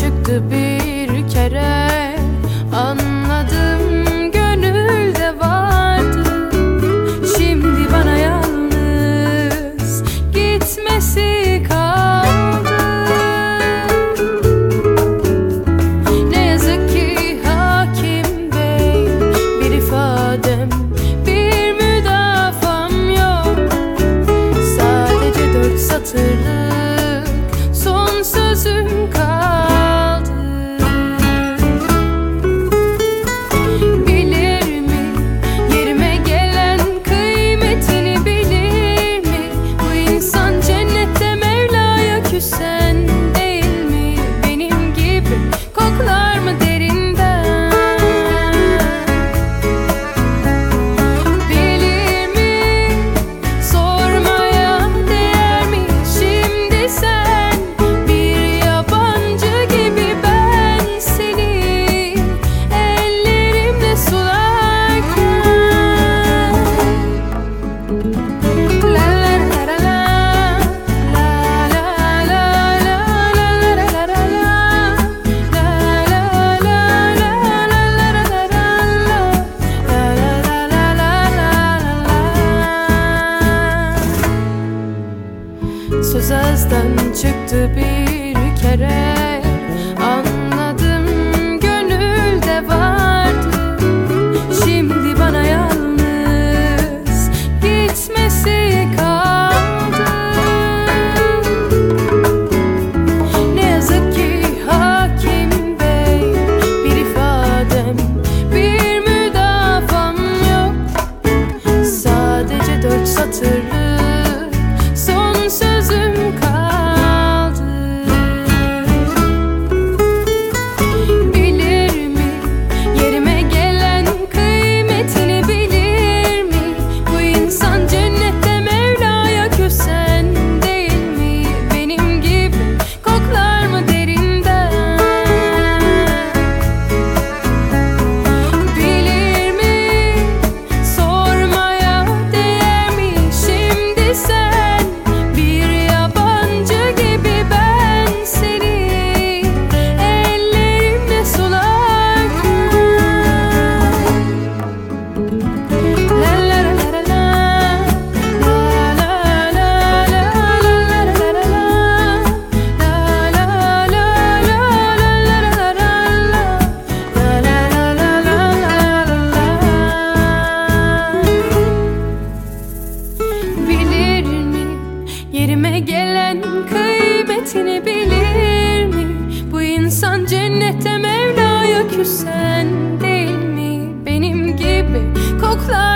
çıktı bir kere. Anladım gönülde vardı. Şimdi bana yalnız gitmesi kaldı gözden çıktı bir kere. Cennette Mevla'ya küsen değil mi? Benim gibi koklar